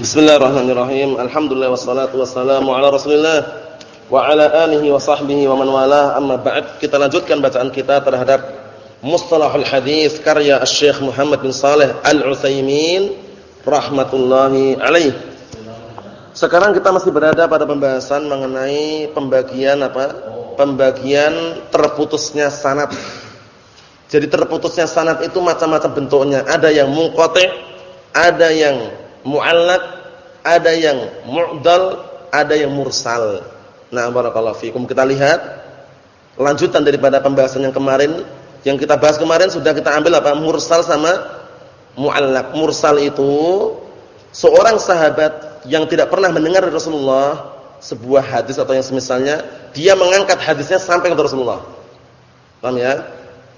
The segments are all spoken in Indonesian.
Bismillahirrahmanirrahim. Alhamdulillah wassalatu wassalamu ala Rasulillah wa ala alihi wa sahbihi wa man walah. Amma ba'd, kita lanjutkan bacaan kita terhadap Mustalahul Hadis karya Asy-Syaikh Muhammad bin Shalih Al-Utsaimin rahmatullahi alaih. Sekarang kita masih berada pada pembahasan mengenai pembagian apa? Pembagian terputusnya sanad. Jadi terputusnya sanad itu macam-macam bentuknya. Ada yang munqati', ada yang mu'allaq, ada yang mu'dal, ada yang mursal. Nah, barakallahu fikum. Kita lihat lanjutan daripada pembahasan yang kemarin. Yang kita bahas kemarin sudah kita ambil apa? Mursal sama mu'allaq. Mursal itu seorang sahabat yang tidak pernah mendengar dari Rasulullah sebuah hadis atau yang semisalnya, dia mengangkat hadisnya sampai ke Rasulullah. Paham ya?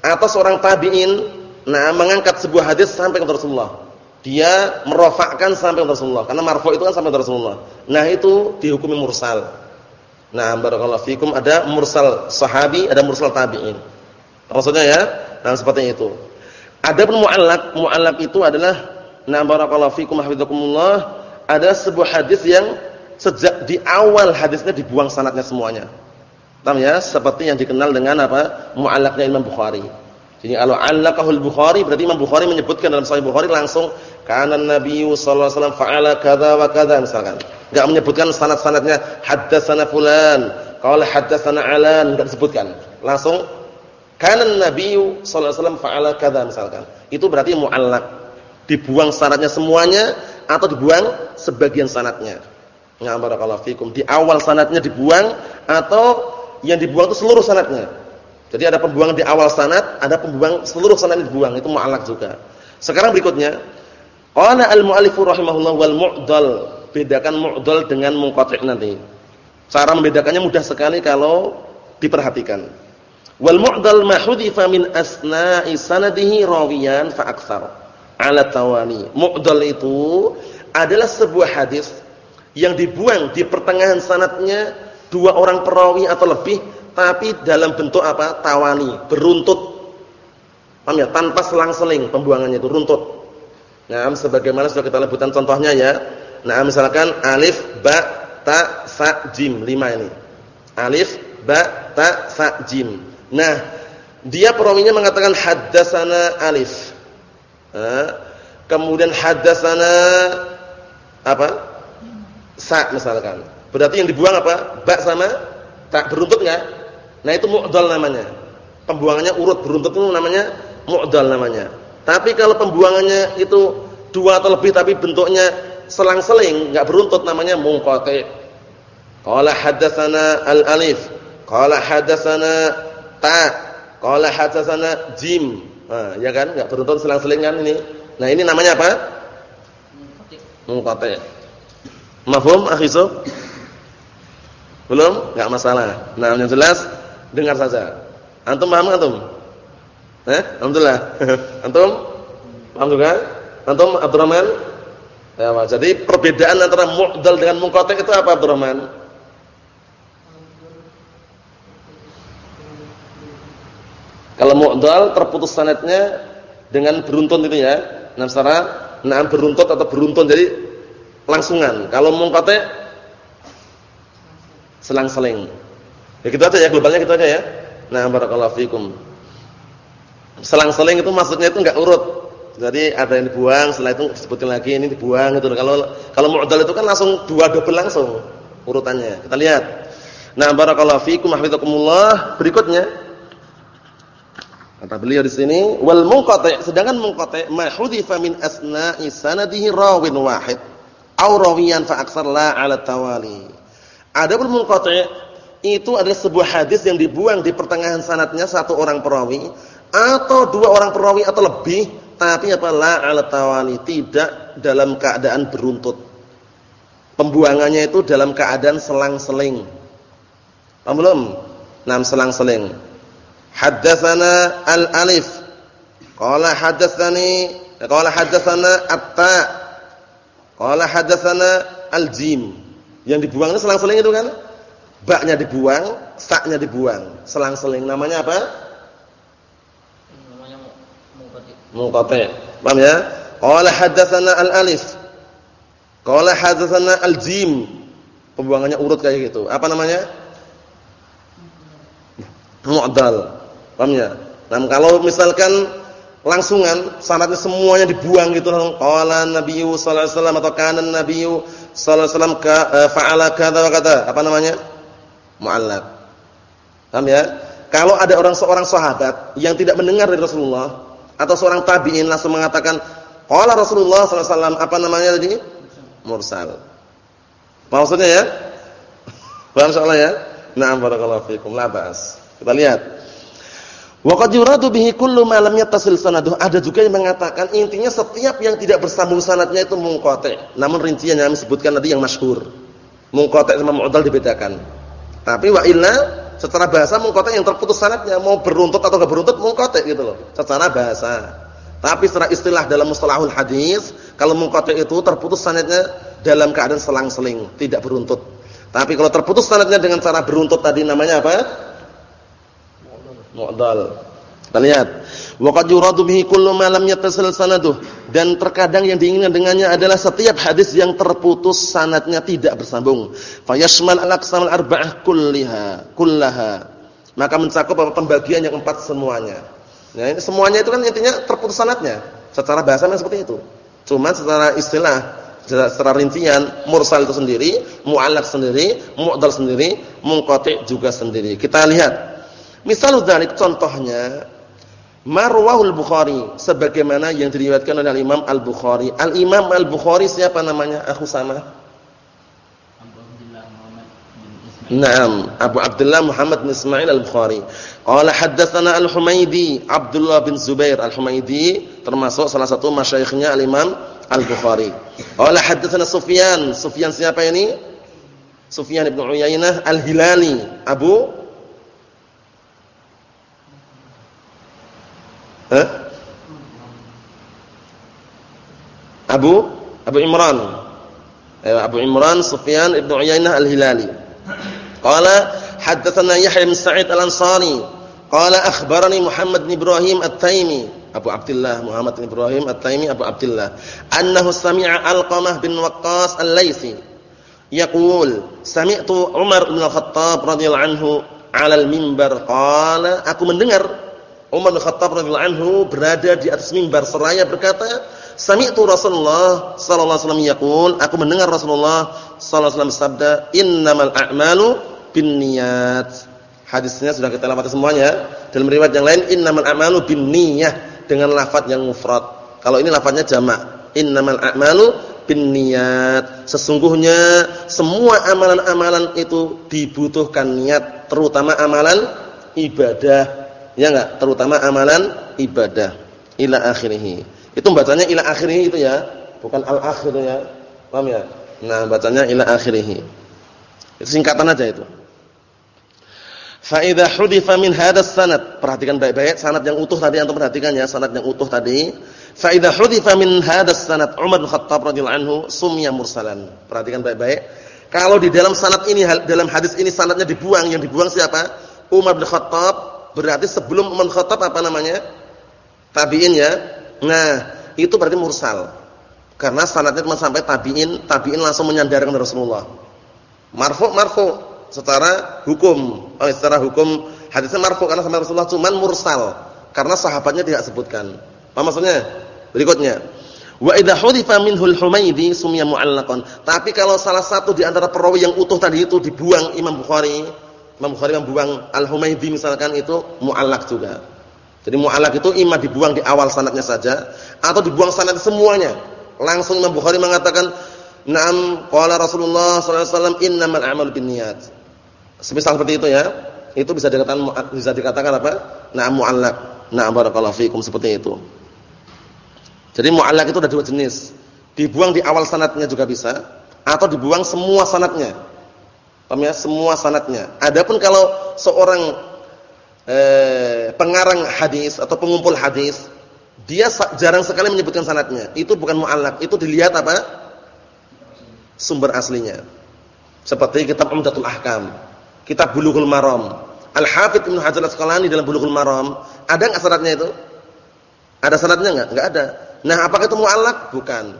Atau seorang tabi'in nah mengangkat sebuah hadis sampai ke Rasulullah dia merofakkan sampai Rasulullah karena marfu itu kan sampai Rasulullah. Nah, itu dihukumi mursal. Nah, barakallahu fikum ada mursal sahabi, ada mursal tabi'in. Maksudnya ya, nah seperti itu. Ada pun mu'allaq, mu'allaq itu adalah nah barakallahu fikum hafizakumullah, ada sebuah hadis yang sejak di awal hadisnya dibuang sanatnya semuanya. Paham ya? Seperti yang dikenal dengan apa? Mu'allaqnya Imam Bukhari. Jadi kalau allaqahul Bukhari berarti Imam Bukhari menyebutkan dalam Sahih Bukhari langsung karena Nabi sallallahu alaihi wasallam fa'ala kadza wa kadza misalkan. Enggak menyebutkan sanad-sanadnya haddatsana fulan, qala haddatsana alan, enggak disebutkan. Langsung karena Nabi sallallahu alaihi wasallam fa'ala kadza misalkan. Itu berarti muallaq. Dibuang sanadnya semuanya atau dibuang sebagian sanadnya. Nah, barakallahu. Di awal sanadnya dibuang atau yang dibuang itu seluruh sanadnya. Jadi ada pembuangan di awal sanad, ada pembuang seluruh sanad dibuang, itu mu'allaq juga. Sekarang berikutnya, qala al-mu'allif rahimahullah wal mu'dal. Bedakan mu'dal dengan munqati' nanti. Cara membedakannya mudah sekali kalau diperhatikan. Wal mu'dal ma hudifa min asna'i sanadihi rawiyan fa aktsar ala tawani. Mu'dal itu adalah sebuah hadis yang dibuang di pertengahan sanadnya dua orang perawi atau lebih tapi dalam bentuk apa? Tawani, beruntut. Paham ya? Tanpa selang-seling pembuangannya itu runtut. Nah, sebagaimana sudah kita lebutkan contohnya ya. Nah, misalkan alif, ba, ta, sa, jim, lima ini. Alif, ba, ta, sa, jim. Nah, dia perawinya mengatakan haddatsana alif. Nah, kemudian haddatsana apa? Sa misalkan. Berarti yang dibuang apa? Ba sama tak beruntut enggak? Nah itu mu'dal namanya. Pembuangannya urut beruntut itu namanya mu'dal namanya. Tapi kalau pembuangannya itu dua atau lebih tapi bentuknya selang-seling, enggak beruntut namanya munqati. Qala haddatsana al-alif, qala haddatsana ta, qala haddatsana jim. Nah, ya kan? Enggak beruntut selang-seling kan ini. Nah, ini namanya apa? Munqati. Mafhum, akhi Belum? Enggak masalah. Nah, yang jelas Dengar saja. Antum paham antum? Eh? Alhamdulillah. antum? Paham juga? Antum Abdurrahman? Ya, jadi perbedaan antara mu'dal dengan munqati itu apa Abdurrahman? Kalau mu'dal terputus sanadnya dengan beruntun itu ya. Nah, secara nah beruntut atau beruntun jadi langsungan. Kalau munqati selang-seling. Ya gitu aja ya, globalnya gitu aja ya. Nah, barakallahu fikum. Selang-seling itu maksudnya itu enggak urut. Jadi ada yang dibuang, setelah itu disebutin lagi ini dibuang gitu. Kalau kalau mu'dal itu kan langsung dua double langsung urutannya. Kita lihat. Nah, barakallahu fikum hafizakumullah. Berikutnya kata beliau di sini wal munqati' sedangkan munqati' ma hudifa min asna'i sanadihi rawin wahid aw rawiyan fa aksar la 'ala tawali. Adapun munqati' itu adalah sebuah hadis yang dibuang di pertengahan sanatnya satu orang perawi atau dua orang perawi atau lebih tapi apa la ala tawali tidak dalam keadaan beruntut. Pembuangannya itu dalam keadaan selang-seling. Paham belum? Nam selang-seling. Haddatsana al-alif. Qala haddatsani qala haddatsana at-ta. Qala haddatsana al-jim. Yang dibuang itu selang-seling itu kan? Baknya dibuang, saknya dibuang. Selang-seling. Namanya apa? Namanya munqati. Paham ya? Qala haddatsana al-alif. Qala hadatsana al-jim. Pembuangannya urut kayak gitu. Apa namanya? Mu'dal. Paham ya? Nah, kalau misalkan langsungan sanadnya semuanya dibuang gitu langsung qala nabiyyu sallallahu alaihi wasallam atau kana nabiyyu sallallahu alaihi wasallam uh, fa'ala kadza wa kadza. Apa namanya? Mu'allaq. Paham ya? Kalau ada orang seorang sahabat yang tidak mendengar dari Rasulullah atau seorang tabi'in langsung mengatakan qala Rasulullah wasallam apa namanya tadi? mursal. Maksudnya ya? Paham soalnya ya? Na'am barakallahu fikum. La ba'as. Kita lihat. Wa qad yuradu bihi kullu ma lam. Ada juga yang mengatakan intinya setiap yang tidak bersambung sanadnya itu munqati'. Namun rinciannya disebutkan tadi yang masyhur. Munqati' sama mu'dal dibedakan. Tapi wa illa secara bahasa munqati' yang terputus sanadnya mau beruntut atau enggak beruntut munqati' gitu loh. Secara bahasa. Tapi secara istilah dalam mustalahul hadis, kalau munqati itu terputus sanadnya dalam keadaan selang-seling, tidak beruntut. Tapi kalau terputus sanadnya dengan cara beruntut tadi namanya apa? Mu'dal. Kita lihat. Wa qad yuradu bihi kullu ma lam yattasil sanaduh. Dan terkadang yang diinginkan dengannya adalah setiap hadis yang terputus sanadnya tidak bersambung. Fayashmal al-aqsam al-arba'ah kulliha, kullaha. Maka mencakup pembagian yang empat semuanya. Nah, ini semuanya itu kan intinya terputus sanatnya. Secara bahasa memang seperti itu. Cuma secara istilah, secara rincian, mursal itu sendiri, mu'allaq sendiri, mu'dal sendiri, munqati' juga sendiri. Kita lihat. Misal dzalik contohnya Marwahul Bukhari sebagaimana yang diriwayatkan oleh Imam Al-Bukhari. Al-Imam Al-Bukhari siapa namanya? Aku sama. Naam, Abu Abdullah Muhammad bin Ismail Al-Bukhari. Qala haddatsana Al-Humaidi, Abdullah bin Zubair Al-Humaidi termasuk salah satu masyayikhnya Al-Imam Al-Bukhari. Qala haddatsana Sufyan, Sufyan siapa ini? Sufyan bin Uyainah Al-Hilali, Abu Hah? Abu? Abu Imran. Abu Imran Sufyan ibn Uyainah Al-Hilali. Qala haddatsana Yahya bin Sa'id Al-Ansari. Qala akhbarani Muhammad bin Ibrahim At-Taimi Abu Abdullah Muhammad bin Ibrahim At-Taimi Abu Abdullah. Annahu sami'a Alqamah bin Waqqas Al-Laitsi yaqul sami'tu Umar bin Al-Khattab radhiyallahu anhu 'ala al-mimbar qala aku mendengar Umar bin Khattab radhiyallahu anhu berada di atas mimbar seraya berkata Sami'tu Rasulullah sallallahu alaihi wasallam yaqul aku mendengar Rasulullah sallallahu alaihi wasallam sabda innamal a'malu binniyat. Hadisnya sudah kita lafaz semuanya. Dalam riwayat yang lain innamal a'malu binniyah dengan lafaz yang mufrad. Kalau ini lafaznya jamak. Innamal a'malu binniyat. Sesungguhnya semua amalan-amalan itu dibutuhkan niat, terutama amalan ibadah. Ya enggak? Terutama amalan ibadah. Ila akhirih. Itu bacanya ila akhirih itu ya, bukan al-akhir ya. Paham ya? Nah, bacanya ila akhirih. Itu singkatan aja itu. Fa idza hudifa min hadas sanad, perhatikan baik-baik sanad yang utuh tadi antum perhatikan ya, sanad yang utuh tadi. Fa idza hudifa min hadas sanad Umar bin Khattab radhiyallahu anhu sumya mursalan. Perhatikan baik-baik. Kalau di dalam sanad ini dalam hadis ini sanadnya dibuang, yang dibuang siapa? Umar bin Khattab. Berarti sebelum Umar apa namanya? Tabi'in ya. Nah, itu berarti mursal. Karena sanadnya cuma sampai tabi'in, tabi'in langsung menyandarkan Rasulullah. Marfu' marfu' secara hukum. Oh, secara hukum hadisnya marfu karena sampai Rasulullah cuman mursal karena sahabatnya tidak sebutkan. Apa maksudnya? Berikutnya. Wa idza hudifa minhu al-Humaidi sumya mu'allaqan. Tapi kalau salah satu di antara perawi yang utuh tadi itu dibuang Imam Bukhari, Imam Bukhari membuang Al-Humaidi misalkan itu mu'allaq juga. Jadi mu'allaq itu imam dibuang di awal sanadnya saja atau dibuang sanad semuanya. Langsung Imam Bukhari mengatakan, "Na'am qala Rasulullah sallallahu alaihi wasallam innamal a'malu binniyat." Semisal seperti itu ya. Itu bisa dikatakan bisa dikatakan apa? Na'am mu'allaq. Na'am barakallahu fikum seperti itu. Jadi mu'allaq itu ada dua jenis. Dibuang di awal sanatnya juga bisa atau dibuang semua sanatnya. Paham ya? Semua sanatnya. Adapun kalau seorang eh, pengarang hadis atau pengumpul hadis, dia jarang sekali menyebutkan sanatnya. Itu bukan mu'allaq, itu dilihat apa? Sumber aslinya. Seperti kitab Umdatul Ahkam kitab Bulughul Maram. Al-Hafidz Ibnu Hajar Al-Asqalani dalam Bulughul Maram, ada enggak syaratnya itu? Ada syaratnya enggak? Enggak ada. Nah, apakah itu mu'allaq? Bukan.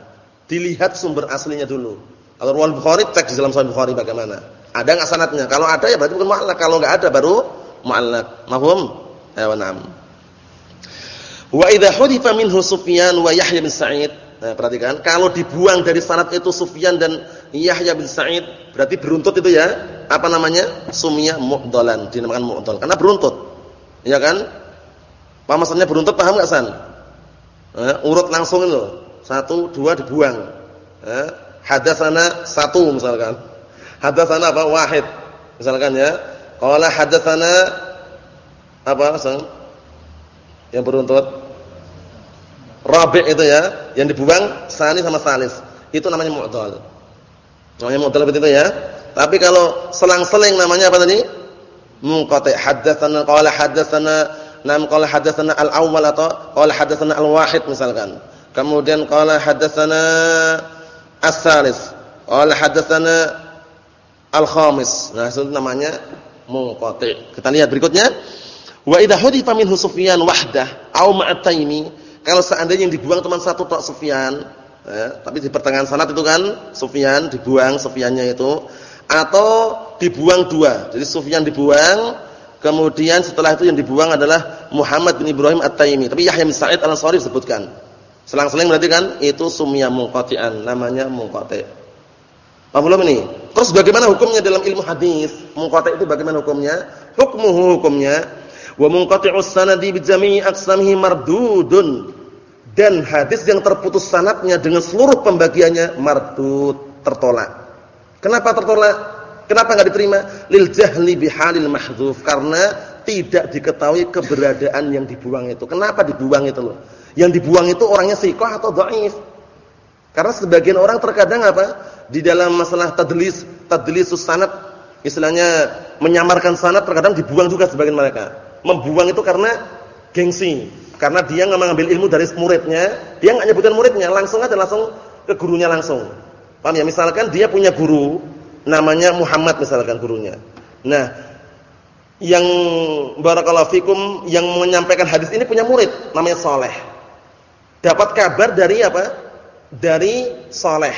Dilihat sumber aslinya dulu. Kalau riwayat Bukhari cek di dalam Sahih Bukhari bagaimana. Ada enggak sanadnya? Kalau ada ya berarti bukan mu'allaq. Kalau enggak ada baru mu'allaq. Mahum? Ya, na'am. Wa idza hudifa minhu Sufyan wa Yahya bin Sa'id. Nah, perhatikan, kalau dibuang dari sanad itu Sufyan dan Yahya bin Sa'id, berarti beruntut itu ya. Apa namanya? Sumiyah mu'dalan, dinamakan mu'dal karena beruntut. Ya kan? Apa maksudnya beruntut paham enggak San? Eh, urut langsung itu. Satu, dua dibuang. Eh, hadatsana satu misalkan. Hadatsana apa? Wahid. Misalkan ya. Qala hadatsana apa? San? Yang beruntut Rabi' itu ya, yang dibuang sani sama salis. Itu namanya mu'dhal. Namanya mu'dhal begitu ya. Tapi kalau selang-seling namanya apa tadi? Munqati'. Haddatsana qala haddatsana nam qala haddatsana al-awwal atau qala haddatsana al-wahid misalkan. Kemudian qala haddatsana as-salis. Qala haddatsana al-khamis. Nah, itu namanya munqati'. Kita lihat berikutnya. Wa idza hudifa minhu Sufyan wahdah aw ma'ataini kalau seandainya yang dibuang cuma satu tok Sufyan, ya, tapi di pertengahan sanad itu kan Sufyan dibuang Sufyannya itu atau dibuang dua. Jadi Sufyan dibuang, kemudian setelah itu yang dibuang adalah Muhammad bin Ibrahim At-Taimi. Tapi Yahya bin Sa'id Al-Ansari disebutkan. Selang-seling berarti kan itu sumya munqati'an, namanya munqati'. Paham belum ini? Terus bagaimana hukumnya dalam ilmu hadis? Munqati' itu bagaimana hukumnya? Hukmuhu hukumnya Wa munqati'us sanadi bi jami'i aqsamihi mardudun. Dan hadis yang terputus sanatnya dengan seluruh pembagiannya mardud, tertolak. Kenapa tertolak? Kenapa enggak diterima? Lil jahli bihalil mahdzuf, karena tidak diketahui keberadaan yang dibuang itu. Kenapa dibuang itu loh? Yang dibuang itu orangnya sikoh atau dhaif. Karena sebagian orang terkadang apa? Di dalam masalah tadlis, tadlisus sanad, istilahnya menyamarkan sanad terkadang dibuang juga sebagian mereka membuang itu karena gengsi, karena dia nggak mengambil ilmu dari muridnya, dia nggak nyebutkan muridnya, langsung aja langsung ke gurunya langsung. Paham ya? Misalkan dia punya guru namanya Muhammad misalkan gurunya. Nah, yang barakallahu fikum yang menyampaikan hadis ini punya murid namanya Soleh. Dapat kabar dari apa? Dari Soleh.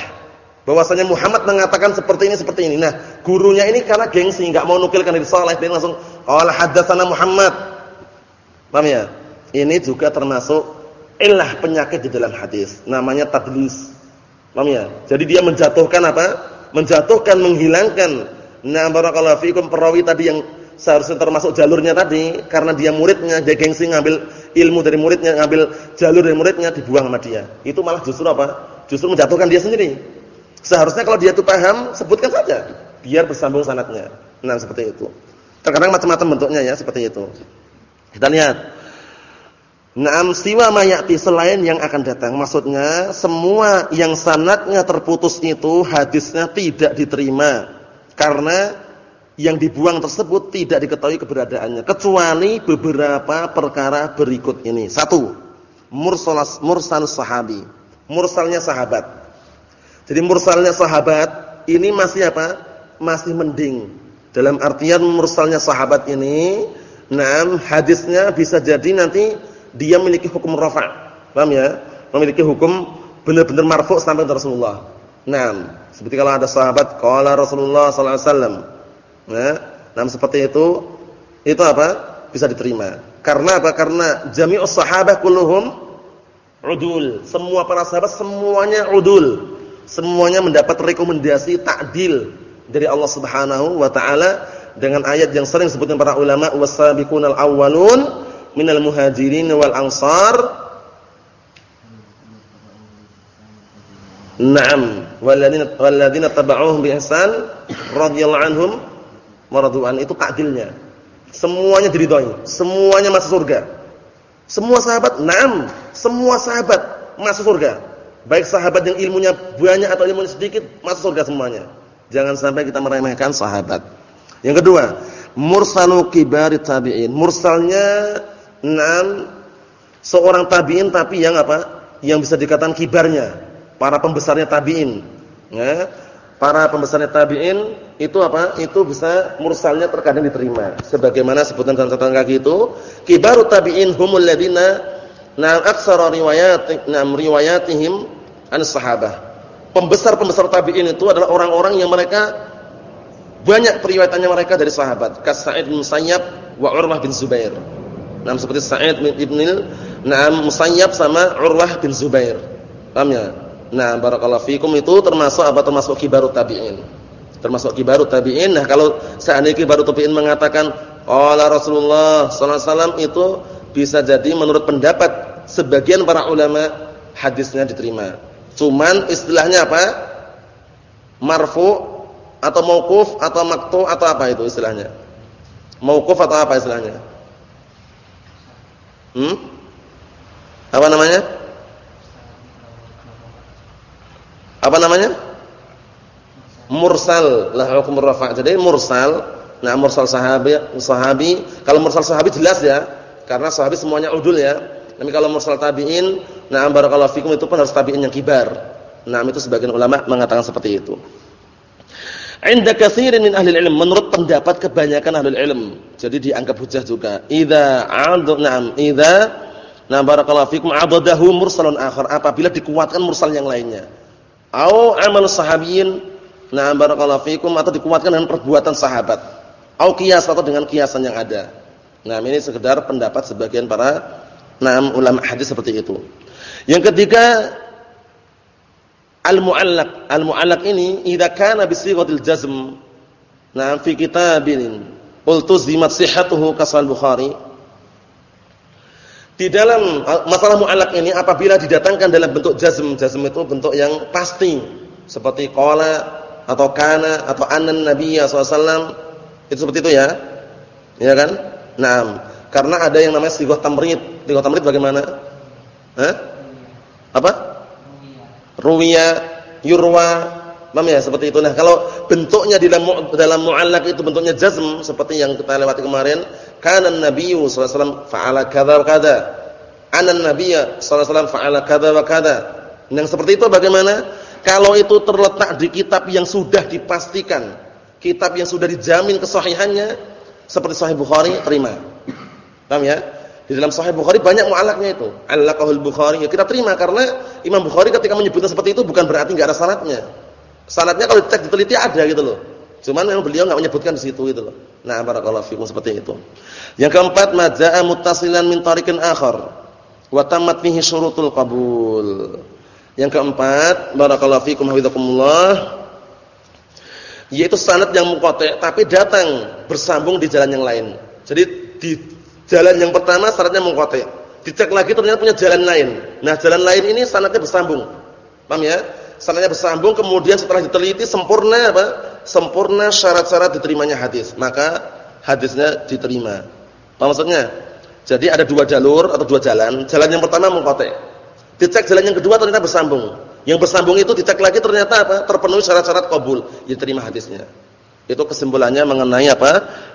Bahwasanya Muhammad mengatakan seperti ini seperti ini. Nah, gurunya ini karena gengsi nggak mau nukilkan dari Soleh, dia langsung Qala haddatsana Muhammad. Paham ya? Ini juga termasuk ilah penyakit di dalam hadis. Namanya tadlis. Paham ya? Jadi dia menjatuhkan apa? Menjatuhkan, menghilangkan. Nah, barakallahu fikum perawi tadi yang seharusnya termasuk jalurnya tadi karena dia muridnya, dia gengsi ngambil ilmu dari muridnya, ngambil jalur dari muridnya dibuang sama dia. Itu malah justru apa? Justru menjatuhkan dia sendiri. Seharusnya kalau dia itu paham, sebutkan saja biar bersambung sanatnya. Nah, seperti itu. Terkadang macam-macam bentuknya ya seperti itu. Kita lihat. Naam siwa mayati selain yang akan datang. Maksudnya semua yang sanatnya terputus itu hadisnya tidak diterima. Karena yang dibuang tersebut tidak diketahui keberadaannya. Kecuali beberapa perkara berikut ini. Satu. Mursalas, mursalus sahabi. Mursalnya sahabat. Jadi mursalnya sahabat ini masih apa? Masih mending dalam artian mursalnya sahabat ini, nah hadisnya bisa jadi nanti dia memiliki hukum rafa'. Paham ya? Memiliki hukum benar-benar marfu' sampai ke Rasulullah. Nah, seperti kalau ada sahabat qala Rasulullah sallallahu alaihi wasallam. Nah, nah seperti itu itu apa? Bisa diterima. Karena apa? Karena jami'us sahabah kulluhum udul. Semua para sahabat semuanya udul. Semuanya mendapat rekomendasi takdil dari Allah Subhanahu wa taala dengan ayat yang sering disebutkan para ulama wasabiqunal awwalun minal muhajirin wal ansar. Naam walladzina walladzina tabauhum bi ihsan radhiyallahu anhum maradu'an itu takdilnya semuanya diridhoi semuanya masuk surga. Semua sahabat naam semua sahabat masuk surga baik sahabat yang ilmunya banyak atau ilmunya sedikit masuk surga semuanya Jangan sampai kita meremehkan sahabat. Yang kedua, mursalu kibari tabi'in. Mursalnya enam seorang tabi'in tapi yang apa? Yang bisa dikatakan kibarnya, para pembesarnya tabi'in. Ya. Para pembesarnya tabi'in itu apa? Itu bisa mursalnya terkadang diterima. Sebagaimana sebutan dalam catatan kaki itu, kibaru tabi'in humul ladina na'am aktsara riwayat na'am riwayatihim an sahabah. pembesar-pembesar tabi'in itu adalah orang-orang yang mereka banyak periwayatannya mereka dari sahabat. Kas Sa'id bin Musayyab wa Urwah bin Zubair. Nah, seperti Sa'id bin Ibnil Naam Musayyab sama Urwah bin Zubair. Paham ya? Nah, barakallahu fikum itu termasuk apa? Termasuk kibarut tabi'in. Termasuk kibarut tabi'in. Nah, kalau seandainya kibarut tabi'in mengatakan qala Rasulullah sallallahu alaihi wasallam itu bisa jadi menurut pendapat sebagian para ulama hadisnya diterima. Cuman istilahnya apa? Marfu atau mauquf atau maktu atau apa itu istilahnya? Mauquf atau apa istilahnya? Hmm? Apa namanya? Apa namanya? Mursal lah hukum rafa'. Jadi mursal, nah mursal sahabi, sahabi, kalau mursal sahabi jelas ya, karena sahabi semuanya udul ya. Tapi kalau mursal tabi'in, nah barakallahu fikum itu pun harus tabi'in yang kibar. Nah, itu sebagian ulama mengatakan seperti itu. Inda katsirin min ahli ilm menurut pendapat kebanyakan ahli ilm. Jadi dianggap hujah juga. Idza 'adhu na'am idza na barakallahu fikum 'adadahu mursalun akhar apabila dikuatkan mursal yang lainnya. Au amal sahabiyin na barakallahu fikum atau dikuatkan dengan perbuatan sahabat. Au qiyas atau dengan kiasan yang ada. Nah, ini sekedar pendapat sebagian para enam ulama hadis seperti itu. Yang ketiga Al-mu'allaq, al-mu'allaq ini idza kana bi sighatil jazm. Nah, fi kitabin ultuzimat sihhatuhu kasal Bukhari. Di dalam masalah mu'allaq ini apabila didatangkan dalam bentuk jazm, jazm itu bentuk yang pasti seperti qala atau kana atau anan nabiyya sallallahu itu seperti itu ya. Ya kan? Naam. Karena ada yang namanya sighah tamrid. Sighah tamrid bagaimana? Hah? Apa? ruwiya, yurwa, paham ya seperti itu. Nah, kalau bentuknya di dalam dalam muallaq itu bentuknya jazm seperti yang kita lewati kemarin, kana an-nabiyyu sallallahu alaihi fa'ala kadza wa kadza. Ana an-nabiyya sallallahu alaihi wasallam fa'ala kadza wa kadza. Yang seperti itu bagaimana? Kalau itu terletak di kitab yang sudah dipastikan, kitab yang sudah dijamin kesahihannya seperti Sahih Bukhari, terima. Paham ya? Di dalam Sahih Bukhari banyak mu'alaknya itu. Al-Laqahul Bukhari. Ya kita terima karena Imam Bukhari ketika menyebutkan seperti itu bukan berarti enggak ada sanadnya. Sanadnya kalau dicek diteliti ada gitu loh. Cuman memang beliau enggak menyebutkan di situ gitu loh. Nah, barakallahu fikum seperti itu. Yang keempat, majaa muttasilan min tariqin akhar wa tammat fihi syurutul qabul. Yang keempat, barakallahu fikum hafizakumullah yaitu sanad yang muqati' tapi datang bersambung di jalan yang lain. Jadi di Jalan yang pertama syaratnya mengkotek. Dicek lagi ternyata punya jalan lain. Nah, jalan lain ini sanadnya bersambung. Paham ya? Sanadnya bersambung kemudian setelah diteliti sempurna apa? Sempurna syarat-syarat diterimanya hadis. Maka hadisnya diterima. Apa maksudnya? Jadi ada dua jalur atau dua jalan. Jalan yang pertama mengkotek. Dicek jalan yang kedua ternyata bersambung. Yang bersambung itu dicek lagi ternyata apa? Terpenuhi syarat-syarat kabul, diterima hadisnya. Itu kesimpulannya mengenai apa?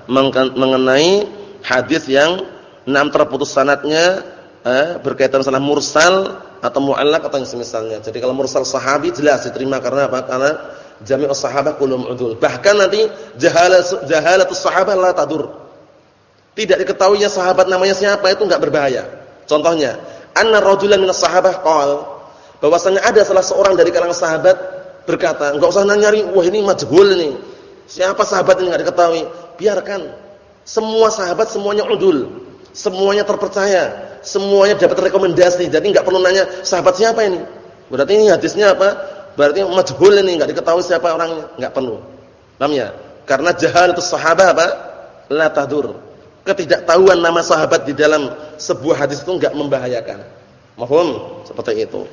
Mengenai hadis yang enam terputus sanatnya eh, berkaitan masalah mursal atau muallaq atau yang semisalnya. Jadi kalau mursal sahabi jelas diterima karena apa? Karena jami'us sahabah kulluhum udul. Bahkan nanti jahalah jahalatus sahabah la tadur. Tidak diketahuinya sahabat namanya siapa itu enggak berbahaya. Contohnya, anna rajulan minas sahabah qala bahwasanya ada salah seorang dari kalangan sahabat berkata, enggak usah nyari, wah ini majhul nih. Siapa sahabat ini enggak diketahui? Biarkan semua sahabat semuanya udul. Semuanya terpercaya. Semuanya dapat rekomendasi. Jadi enggak perlu nanya sahabat siapa ini. Berarti ini hadisnya apa? Berarti majhul ini enggak diketahui siapa orangnya. Enggak perlu. Paham ya? Karena itu sahabat apa? La tahdur. Ketidaktahuan nama sahabat di dalam sebuah hadis itu enggak membahayakan. Mahum? Seperti itu.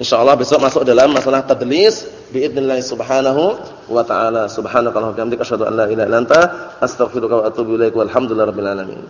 Insyaallah besok masuk dalam masalah tadlis biidznillah subhanahu wa ta'ala. Subhanakallahumma wa bihamdika asyhadu an la ilaha illa anta astaghfiruka wa atubu ilaik. Walhamdulillahirabbil alamin.